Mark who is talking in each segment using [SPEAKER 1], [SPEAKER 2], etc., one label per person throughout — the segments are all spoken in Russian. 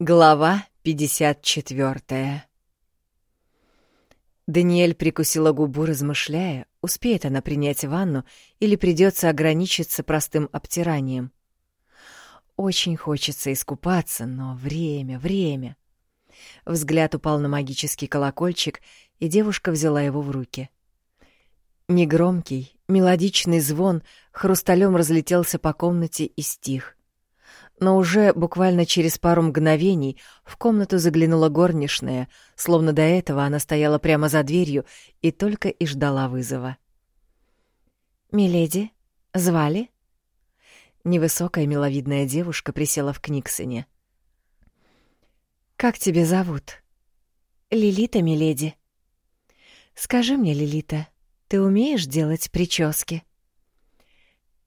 [SPEAKER 1] Глава 54 Даниэль прикусила губу, размышляя, успеет она принять ванну или придется ограничиться простым обтиранием. Очень хочется искупаться, но время, время. Взгляд упал на магический колокольчик, и девушка взяла его в руки. Негромкий, мелодичный звон хрусталем разлетелся по комнате и стих. Но уже буквально через пару мгновений в комнату заглянула горничная, словно до этого она стояла прямо за дверью и только и ждала вызова. «Миледи, звали?» Невысокая миловидная девушка присела в Книксоне. «Как тебя зовут?» «Лилита, миледи». «Скажи мне, Лилита, ты умеешь делать прически?»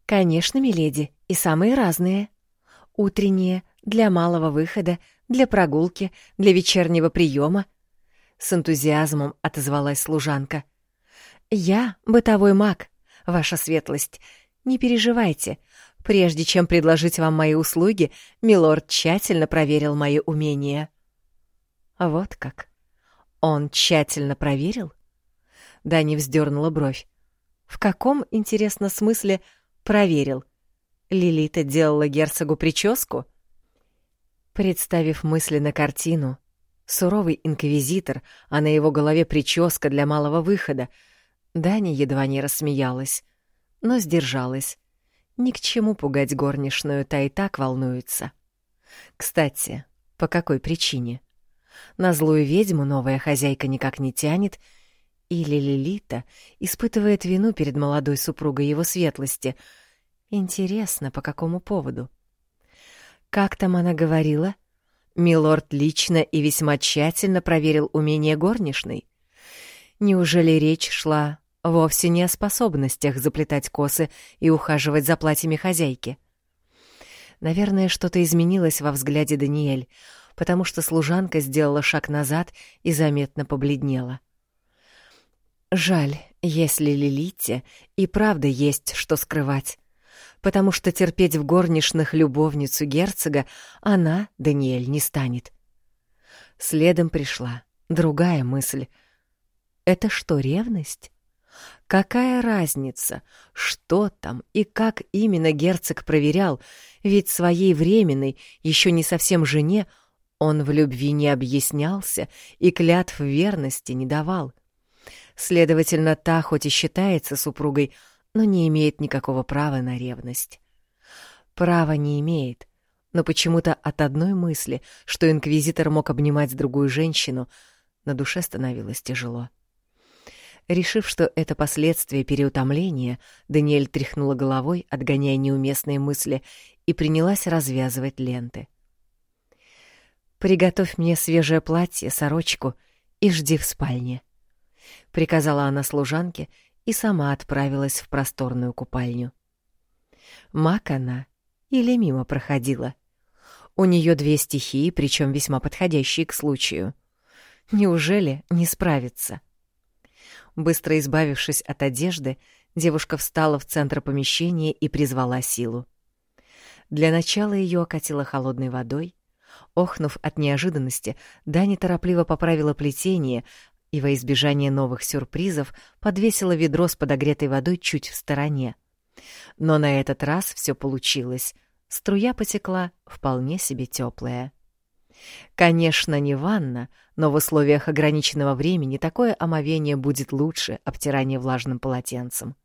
[SPEAKER 1] «Конечно, миледи, и самые разные», утренние, для малого выхода, для прогулки, для вечернего приема. С энтузиазмом отозвалась служанка. «Я бытовой маг, ваша светлость. Не переживайте. Прежде чем предложить вам мои услуги, милорд тщательно проверил мои умения». «Вот как? Он тщательно проверил?» Дани вздернула бровь. «В каком, интересно, смысле проверил? Лилита делала герцогу прическу? Представив мысленно картину, суровый инквизитор, а на его голове прическа для малого выхода, Даня едва не рассмеялась, но сдержалась. Ни к чему пугать горничную, та и так волнуется. Кстати, по какой причине? На злую ведьму новая хозяйка никак не тянет, или Лилита испытывает вину перед молодой супругой его светлости — Интересно, по какому поводу? Как там она говорила? Милорд лично и весьма тщательно проверил умение горничной. Неужели речь шла вовсе не о способностях заплетать косы и ухаживать за платьями хозяйки? Наверное, что-то изменилось во взгляде Даниэль, потому что служанка сделала шаг назад и заметно побледнела. Жаль, если Лилите и правда есть что скрывать потому что терпеть в горничных любовницу герцога она, Даниэль, не станет. Следом пришла другая мысль. Это что, ревность? Какая разница, что там и как именно герцог проверял, ведь своей временной, еще не совсем жене, он в любви не объяснялся и клятв верности не давал. Следовательно, та, хоть и считается супругой, но не имеет никакого права на ревность. Права не имеет, но почему-то от одной мысли, что инквизитор мог обнимать другую женщину, на душе становилось тяжело. Решив, что это последствия переутомления, Даниэль тряхнула головой, отгоняя неуместные мысли, и принялась развязывать ленты. «Приготовь мне свежее платье, сорочку и жди в спальне», — приказала она служанке и сама отправилась в просторную купальню. Мак она или мимо проходила. У нее две стихии, причем весьма подходящие к случаю. Неужели не справится? Быстро избавившись от одежды, девушка встала в центр помещения и призвала силу. Для начала ее окатило холодной водой. Охнув от неожиданности, Дани торопливо поправила плетение, и во избежание новых сюрпризов подвесила ведро с подогретой водой чуть в стороне. Но на этот раз все получилось. Струя потекла вполне себе теплая. Конечно, не ванна, но в условиях ограниченного времени такое омовение будет лучше обтирания влажным полотенцем.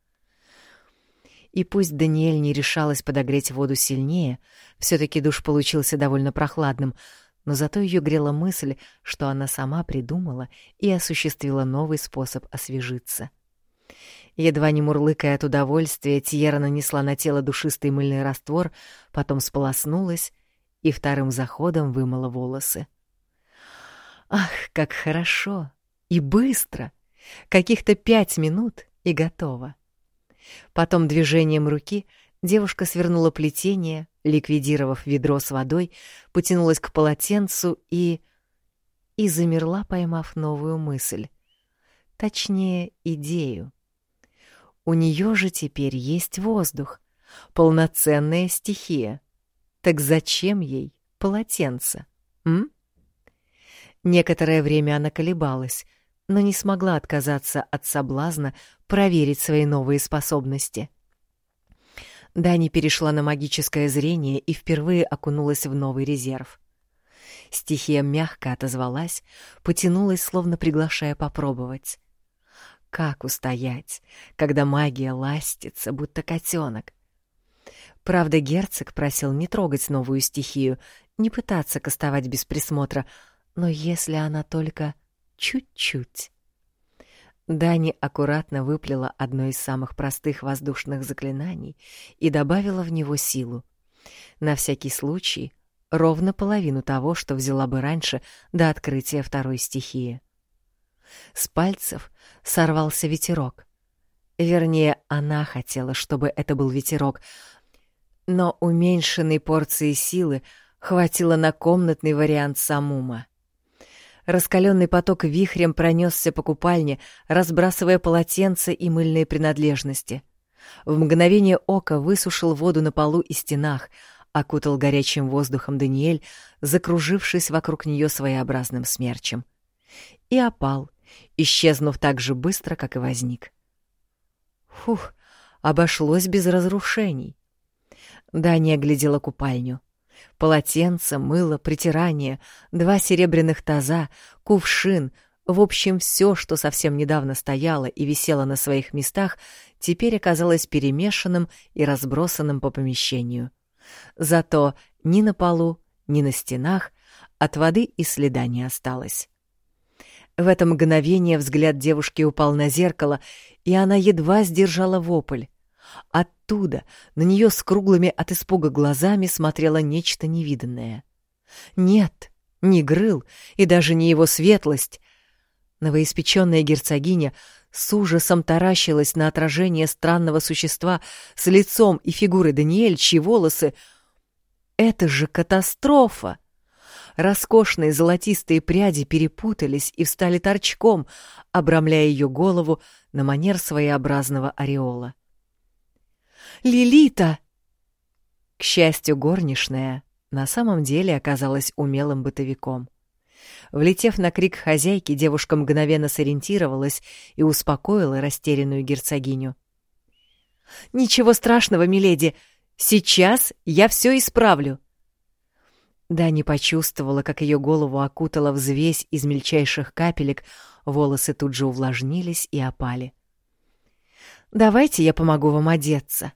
[SPEAKER 1] И пусть Даниэль не решалась подогреть воду сильнее, все таки душ получился довольно прохладным — но зато ее грела мысль, что она сама придумала и осуществила новый способ освежиться. Едва не мурлыкая от удовольствия, Тьера нанесла на тело душистый мыльный раствор, потом сполоснулась и вторым заходом вымыла волосы. Ах, как хорошо! И быстро! Каких-то пять минут — и готово. Потом движением руки девушка свернула плетение, ликвидировав ведро с водой, потянулась к полотенцу и... и замерла, поймав новую мысль. Точнее, идею. У нее же теперь есть воздух, полноценная стихия. Так зачем ей полотенце? м? Некоторое время она колебалась, но не смогла отказаться от соблазна проверить свои новые способности. Дани перешла на магическое зрение и впервые окунулась в новый резерв. Стихия мягко отозвалась, потянулась, словно приглашая попробовать. Как устоять, когда магия ластится, будто котенок? Правда, герцог просил не трогать новую стихию, не пытаться кастовать без присмотра, но если она только чуть-чуть. Дани аккуратно выплела одно из самых простых воздушных заклинаний и добавила в него силу. На всякий случай ровно половину того, что взяла бы раньше до открытия второй стихии. С пальцев сорвался ветерок. Вернее, она хотела, чтобы это был ветерок, но уменьшенной порции силы хватило на комнатный вариант самума. Раскаленный поток вихрем пронесся по купальне, разбрасывая полотенца и мыльные принадлежности. В мгновение ока высушил воду на полу и стенах, окутал горячим воздухом Даниэль, закружившись вокруг нее своеобразным смерчем. И опал, исчезнув так же быстро, как и возник. Фух, обошлось без разрушений. Дания глядела купальню. Полотенце, мыло, притирание, два серебряных таза, кувшин, в общем, все, что совсем недавно стояло и висело на своих местах, теперь оказалось перемешанным и разбросанным по помещению. Зато ни на полу, ни на стенах от воды и следа не осталось. В это мгновение взгляд девушки упал на зеркало, и она едва сдержала вопль. Оттуда на нее с круглыми от испуга глазами смотрело нечто невиданное. Нет, не Грыл и даже не его светлость. Новоиспеченная герцогиня с ужасом таращилась на отражение странного существа с лицом и фигурой Даниэль, чьи волосы... Это же катастрофа! Роскошные золотистые пряди перепутались и встали торчком, обрамляя ее голову на манер своеобразного ореола. Лилита!» К счастью, горничная на самом деле оказалась умелым бытовиком. Влетев на крик хозяйки, девушка мгновенно сориентировалась и успокоила растерянную герцогиню. «Ничего страшного, миледи! Сейчас я все исправлю!» Дани почувствовала, как ее голову окутала взвесь из мельчайших капелек, волосы тут же увлажнились и опали. «Давайте я помогу вам одеться»,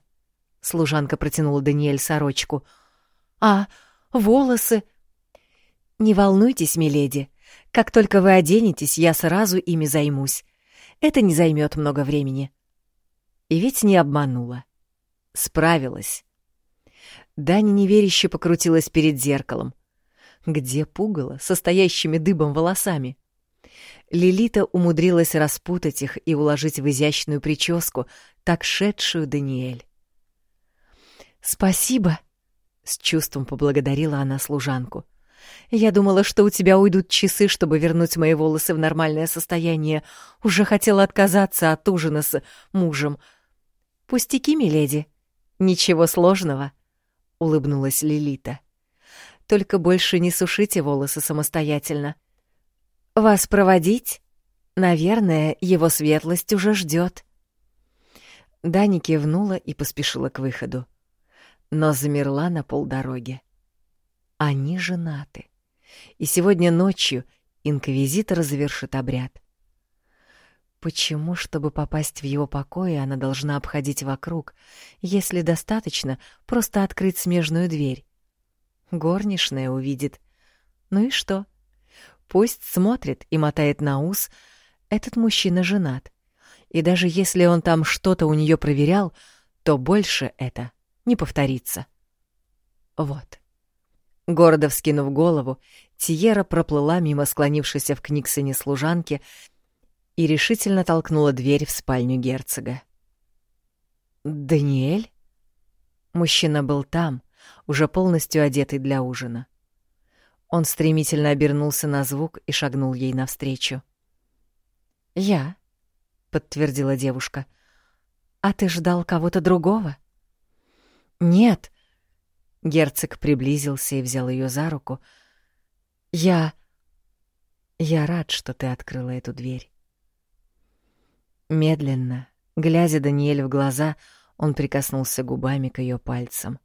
[SPEAKER 1] Служанка протянула Даниэль сорочку. «А, волосы?» «Не волнуйтесь, миледи. Как только вы оденетесь, я сразу ими займусь. Это не займет много времени». И ведь не обманула. Справилась. Даня неверяще покрутилась перед зеркалом. Где пугало, состоящими дыбом волосами? Лилита умудрилась распутать их и уложить в изящную прическу, так шедшую Даниэль. «Спасибо!» — с чувством поблагодарила она служанку. «Я думала, что у тебя уйдут часы, чтобы вернуть мои волосы в нормальное состояние. Уже хотела отказаться от ужина с мужем. Пустяки, миледи. Ничего сложного», — улыбнулась Лилита. «Только больше не сушите волосы самостоятельно. Вас проводить? Наверное, его светлость уже ждет». Дани кивнула и поспешила к выходу но замерла на полдороге. Они женаты, и сегодня ночью инквизитор завершит обряд. Почему, чтобы попасть в его покои, она должна обходить вокруг, если достаточно просто открыть смежную дверь? Горничная увидит. Ну и что? Пусть смотрит и мотает на ус. Этот мужчина женат. И даже если он там что-то у нее проверял, то больше это не повторится. Вот. Гордо вскинув голову, Тиера проплыла мимо склонившейся в книгсоне служанки и решительно толкнула дверь в спальню герцога. «Даниэль?» Мужчина был там, уже полностью одетый для ужина. Он стремительно обернулся на звук и шагнул ей навстречу. «Я», — подтвердила девушка. «А ты ждал кого-то другого?» «Нет!» Герцог приблизился и взял ее за руку. Я... Я рад, что ты открыла эту дверь. Медленно, глядя Даниэль в глаза, он прикоснулся губами к ее пальцам.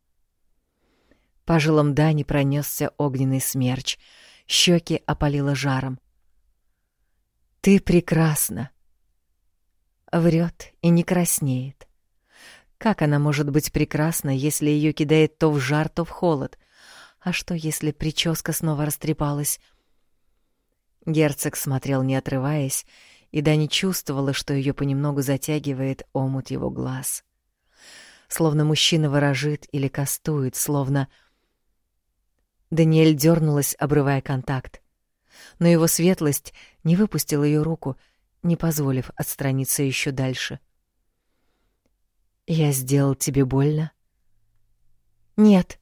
[SPEAKER 1] По жилам Дани пронесся огненный смерч, щеки опалило жаром. «Ты прекрасна!» Врет и не краснеет. Как она может быть прекрасна, если ее кидает то в жар, то в холод? А что, если прическа снова растрепалась? Герцог смотрел, не отрываясь, и Дани чувствовала, что ее понемногу затягивает омут его глаз. Словно мужчина ворожит или кастует, словно... Даниэль дернулась, обрывая контакт. Но его светлость не выпустил ее руку, не позволив отстраниться еще дальше. «Я сделал тебе больно?» «Нет».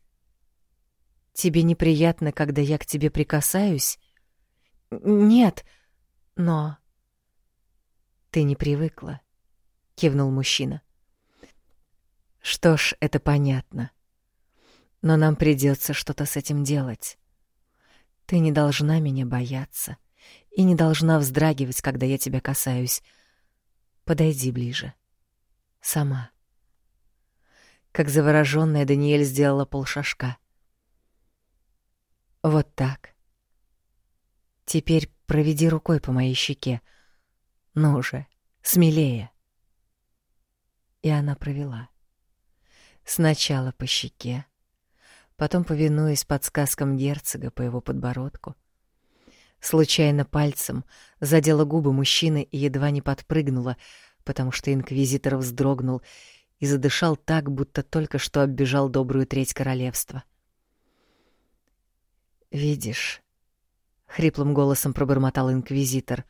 [SPEAKER 1] «Тебе неприятно, когда я к тебе прикасаюсь?» «Нет, но...» «Ты не привыкла», — кивнул мужчина. «Что ж, это понятно. Но нам придется что-то с этим делать. Ты не должна меня бояться и не должна вздрагивать, когда я тебя касаюсь. Подойди ближе. Сама». Как заворожённая Даниэль сделала полшажка. Вот так. Теперь проведи рукой по моей щеке. Ну же, смелее. И она провела. Сначала по щеке, потом, повинуясь подсказкам герцога по его подбородку, случайно пальцем задела губы мужчины и едва не подпрыгнула, потому что инквизитор вздрогнул и задышал так, будто только что оббежал добрую треть королевства. «Видишь», — хриплым голосом пробормотал инквизитор,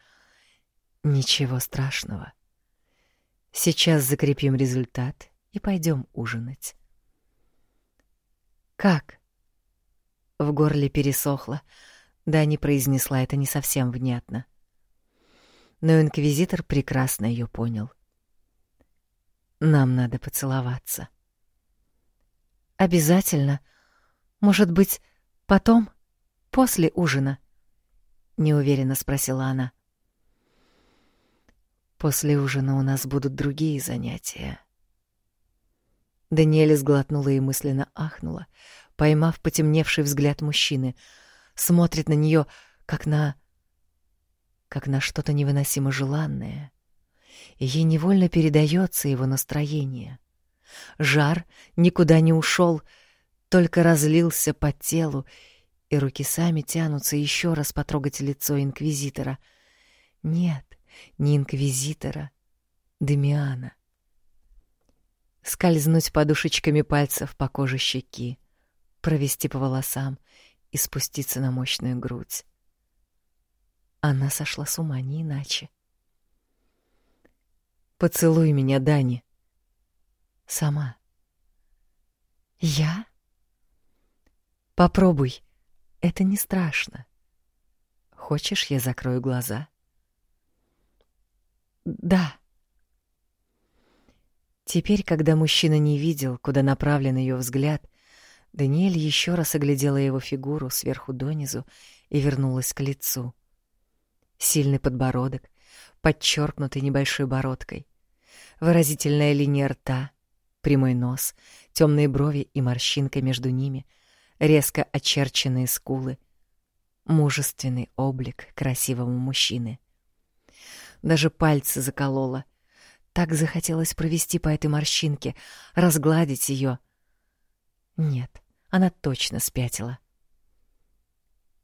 [SPEAKER 1] — «ничего страшного. Сейчас закрепим результат и пойдем ужинать». «Как?» В горле пересохло, да не произнесла это не совсем внятно. Но инквизитор прекрасно ее понял. Нам надо поцеловаться. Обязательно. Может быть, потом, после ужина? неуверенно спросила она. После ужина у нас будут другие занятия. Даниэль сглотнула и мысленно ахнула, поймав потемневший взгляд мужчины. Смотрит на нее, как на... как на что-то невыносимо желанное ей невольно передается его настроение. Жар никуда не ушел, только разлился по телу, и руки сами тянутся еще раз потрогать лицо инквизитора. Нет, не инквизитора, Демиана. Скользнуть подушечками пальцев по коже щеки, провести по волосам и спуститься на мощную грудь. Она сошла с ума не иначе. Поцелуй меня, Дани. Сама. Я? Попробуй. Это не страшно. Хочешь, я закрою глаза? Да. Теперь, когда мужчина не видел, куда направлен ее взгляд, Даниэль еще раз оглядела его фигуру сверху донизу и вернулась к лицу. Сильный подбородок, подчеркнутый небольшой бородкой. Выразительная линия рта, прямой нос, темные брови и морщинка между ними, резко очерченные скулы, мужественный облик красивого мужчины. Даже пальцы заколола. Так захотелось провести по этой морщинке, разгладить ее. Нет, она точно спятила.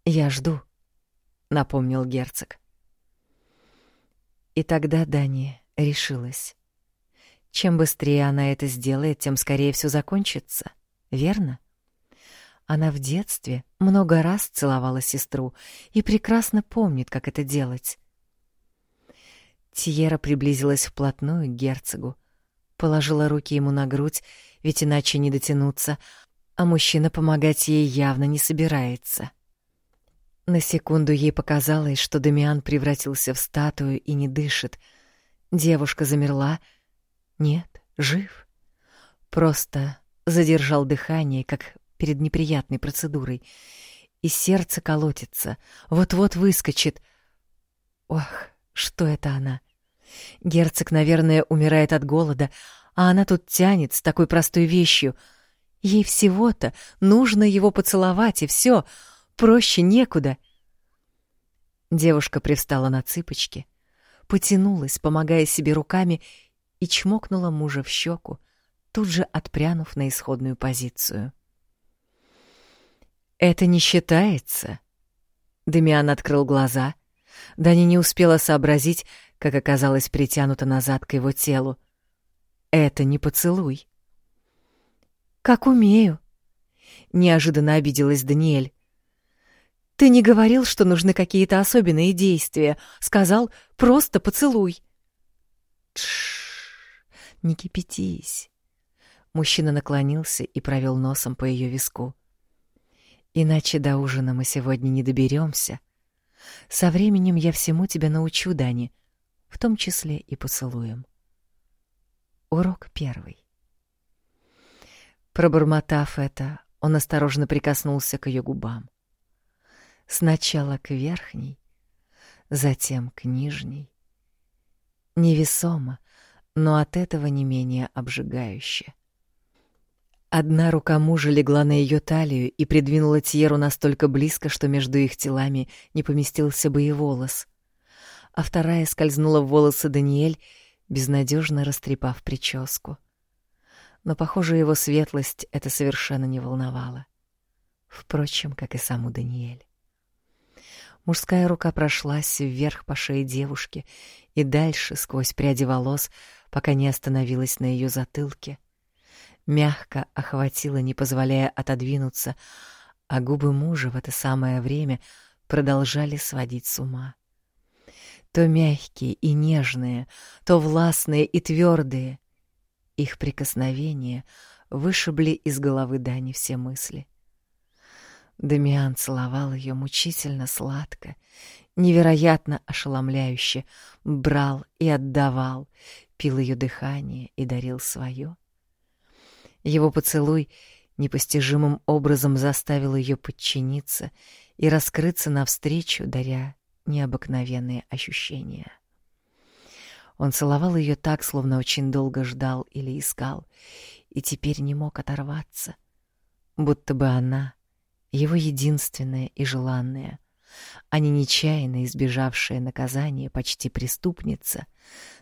[SPEAKER 1] «Я жду», — напомнил герцог. И тогда Дани решилась. Чем быстрее она это сделает, тем скорее все закончится, верно? Она в детстве много раз целовала сестру и прекрасно помнит, как это делать. Тиера приблизилась вплотную к герцогу, положила руки ему на грудь, ведь иначе не дотянуться, а мужчина помогать ей явно не собирается. На секунду ей показалось, что Дамиан превратился в статую и не дышит. Девушка замерла. Нет, жив. Просто задержал дыхание, как перед неприятной процедурой, и сердце колотится, вот-вот выскочит. Ох, что это она? Герцог, наверное, умирает от голода, а она тут тянет с такой простой вещью. Ей всего-то нужно его поцеловать, и все, проще некуда. Девушка привстала на цыпочки, потянулась, помогая себе руками, и чмокнула мужа в щеку, тут же отпрянув на исходную позицию. «Это не считается?» Демиан открыл глаза. Дани не успела сообразить, как оказалось притянута назад к его телу. «Это не поцелуй». «Как умею», — неожиданно обиделась Даниэль. «Ты не говорил, что нужны какие-то особенные действия. Сказал, просто поцелуй». «Тш, не кипятись». Мужчина наклонился и провел носом по ее виску. Иначе до ужина мы сегодня не доберемся. Со временем я всему тебя научу, Дани, в том числе и поцелуем. Урок первый. Пробормотав это, он осторожно прикоснулся к ее губам. Сначала к верхней, затем к нижней. Невесомо, но от этого не менее обжигающе. Одна рука мужа легла на ее талию и придвинула Тьеру настолько близко, что между их телами не поместился бы и волос. А вторая скользнула в волосы Даниэль, безнадежно растрепав прическу. Но, похоже, его светлость это совершенно не волновало. Впрочем, как и саму Даниэль. Мужская рука прошлась вверх по шее девушки и дальше сквозь пряди волос, пока не остановилась на ее затылке — мягко охватила, не позволяя отодвинуться, а губы мужа в это самое время продолжали сводить с ума. То мягкие и нежные, то властные и твердые. Их прикосновения вышибли из головы Дани все мысли. Дамиан целовал ее мучительно сладко, невероятно ошеломляюще, брал и отдавал, пил ее дыхание и дарил свое. Его поцелуй непостижимым образом заставил ее подчиниться и раскрыться навстречу, даря необыкновенные ощущения. Он целовал ее так, словно очень долго ждал или искал, и теперь не мог оторваться, будто бы она — его единственная и желанная, а не нечаянно избежавшая наказания почти преступница,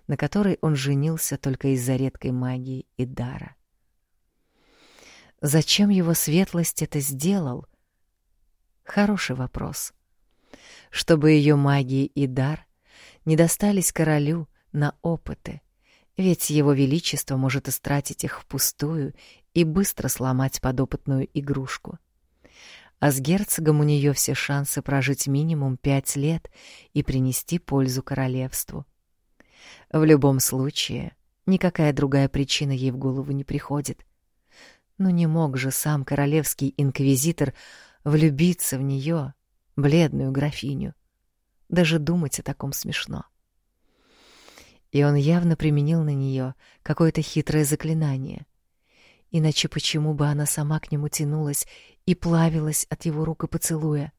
[SPEAKER 1] на которой он женился только из-за редкой магии и дара. Зачем его светлость это сделал? Хороший вопрос. Чтобы ее магия и дар не достались королю на опыты, ведь его величество может истратить их впустую и быстро сломать подопытную игрушку. А с герцогом у нее все шансы прожить минимум пять лет и принести пользу королевству. В любом случае, никакая другая причина ей в голову не приходит. Но не мог же сам королевский инквизитор влюбиться в нее, бледную графиню. Даже думать о таком смешно. И он явно применил на нее какое-то хитрое заклинание. Иначе почему бы она сама к нему тянулась и плавилась от его рук и поцелуя?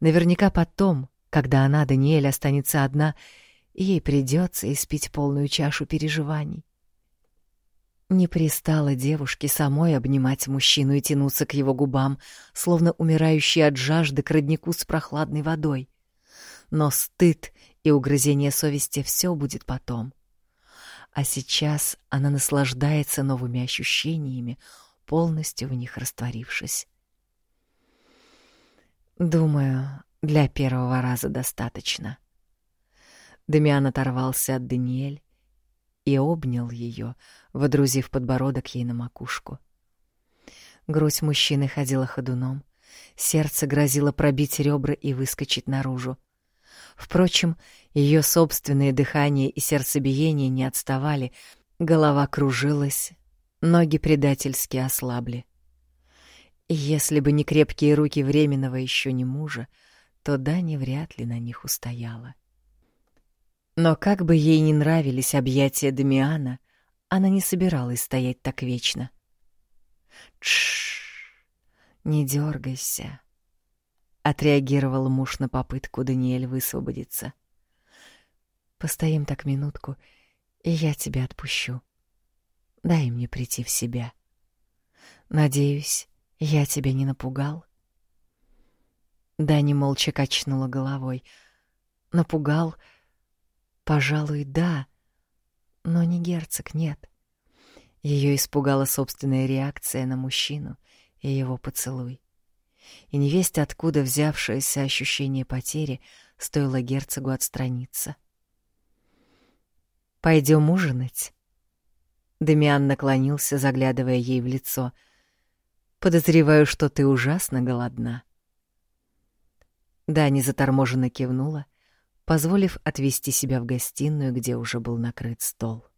[SPEAKER 1] Наверняка потом, когда она, Даниэль, останется одна, ей придется испить полную чашу переживаний. Не пристало девушке самой обнимать мужчину и тянуться к его губам, словно умирающий от жажды к роднику с прохладной водой. Но стыд и угрызение совести все будет потом. А сейчас она наслаждается новыми ощущениями, полностью в них растворившись. Думаю, для первого раза достаточно. Демиан оторвался от Даниэль и обнял ее, водрузив подбородок ей на макушку. Грудь мужчины ходила ходуном, сердце грозило пробить ребра и выскочить наружу. Впрочем, ее собственное дыхание и сердцебиение не отставали, голова кружилась, ноги предательски ослабли. если бы не крепкие руки временного еще не мужа, то Дани вряд ли на них устояла. Но как бы ей ни нравились объятия Дамиана, она не собиралась стоять так вечно. Тш, не дергайся. — отреагировал муж на попытку Даниэль высвободиться. «Постоим так минутку, и я тебя отпущу. Дай мне прийти в себя. Надеюсь, я тебя не напугал?» Дани молча качнула головой. «Напугал? Пожалуй, да, но не герцог, нет. Ее испугала собственная реакция на мужчину и его поцелуй. И невесть откуда взявшееся ощущение потери стоило герцогу отстраниться. Пойдем ужинать?» Демиан наклонился, заглядывая ей в лицо. «Подозреваю, что ты ужасно голодна». Дани заторможенно кивнула, позволив отвести себя в гостиную, где уже был накрыт стол.